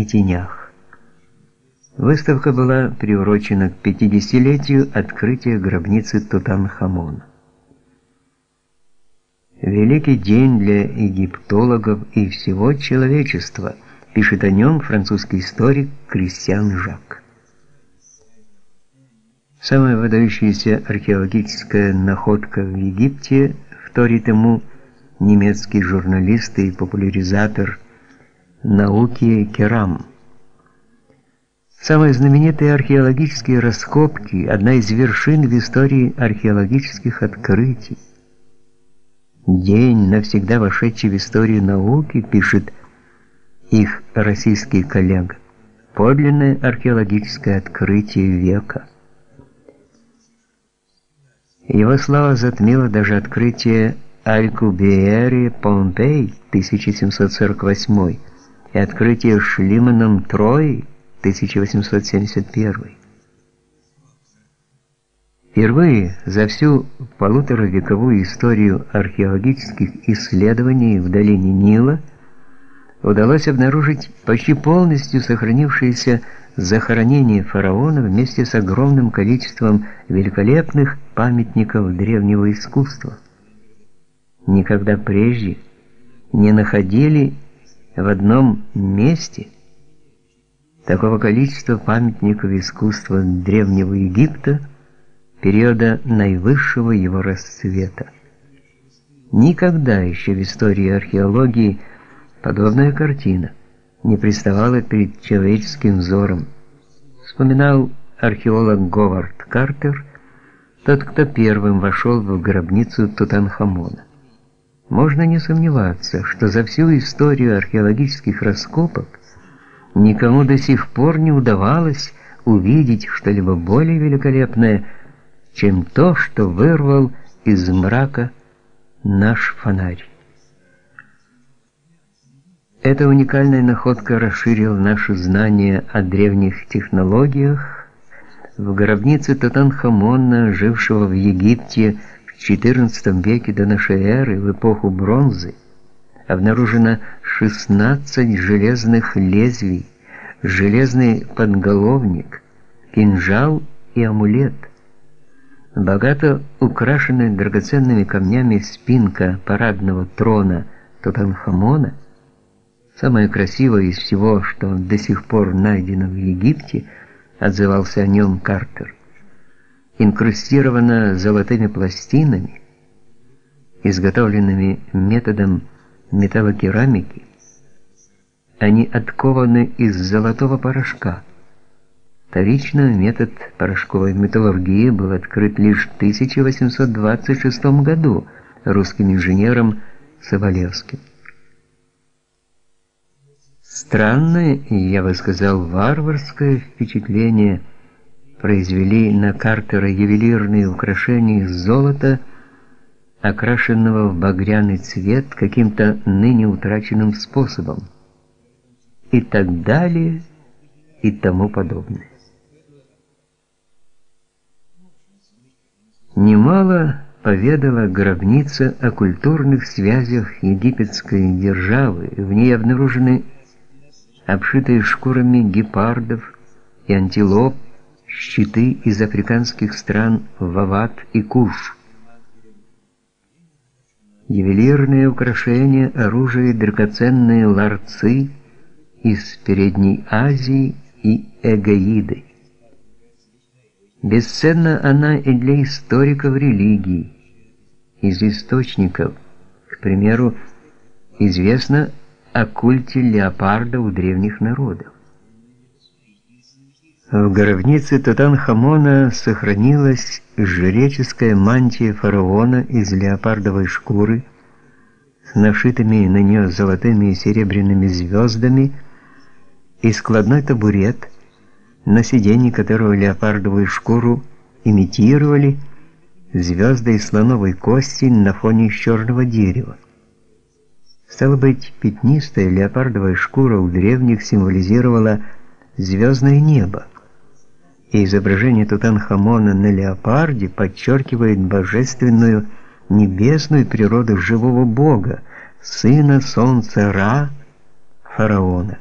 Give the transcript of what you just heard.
и тенях. Выставка была приурочена к 50-летию открытия гробницы Тутанхамона. Великий день для египтологов и всего человечества, пишет о нем французский историк Кристиан Жак. Самая выдающаяся археологическая находка в Египте вторит ему немецкий журналист и популяризатор науки Керам. Самые знаменитые археологические раскопки – одна из вершин в истории археологических открытий. День, навсегда вошедший в историю науки, пишет их российский коллега. Подлинное археологическое открытие века. Его слава затмила даже открытие Алькубиери Помпей 1748 и открытие Шлиманом Трои 1871. Впервые за всю полуторавековую историю археологических исследований в долине Нила удалось обнаружить почти полностью сохранившиеся захоронение фараона вместе с огромным количеством великолепных памятников древнего искусства. Никогда прежде не находили в одном месте такого количества памятников искусства древнего Египта периода наивысшего его расцвета. Никогда еще в истории археологии подобная картина не приставала перед человеческим взором. Вспоминал археолог Говард Картер, тот, кто первым вошел в гробницу Тутанхамона. Можно не сомневаться, что за всю историю археологических раскопок никому до сих пор не удавалось увидеть что-либо более великолепное, чем то, что вырвал из мрака наш фонарь. Эта уникальная находка расширила наши знания о древних технологиях. В гробнице Тутанхамона, жившего в Египте в XIV веке до нашей эры, в эпоху бронзы, обнаружено 16 железных лезвий, железный подголовник, кинжал и амулет. Богато украшенная драгоценными камнями спинка парадного трона Тутанхамона – Самое красивое из всего, что до сих пор найдено в Египте, отзывался о нем Картер, инкрустировано золотыми пластинами, изготовленными методом металлокерамики. Они откованы из золотого порошка. Вторично метод порошковой металлургии был открыт лишь в 1826 году русским инженером Соболевским. Странное я бы сказал, варварское впечатление произвели на Картера ювелирные украшения из золота, окрашенного в багряный цвет каким-то ныне утраченным способом, и так далее, и тому подобное. Немало поведала гробница о культурных связях египетской державы, в ней обнаружены обшитые шкурами гепардов и антилоп, щиты из африканских стран Вават и Куш. Ювелирные украшения, оружие, драгоценные ларцы из Передней Азии и Эгоиды. Бесценна она и для историков религии. Из источников, к примеру, известно о культе леопарда у древних народов. В гробнице Тутанхамона сохранилась жреческая мантия фараона из леопардовой шкуры с нашитыми на нее золотыми и серебряными звездами и складной табурет, на сиденье которого леопардовую шкуру имитировали звезды из слоновой кости на фоне черного дерева. Стало быть, пятнистая леопардовая шкура у древних символизировала звездное небо, и изображение Тутанхамона на леопарде подчеркивает божественную небесную природу живого бога, сына солнца Ра, фараона.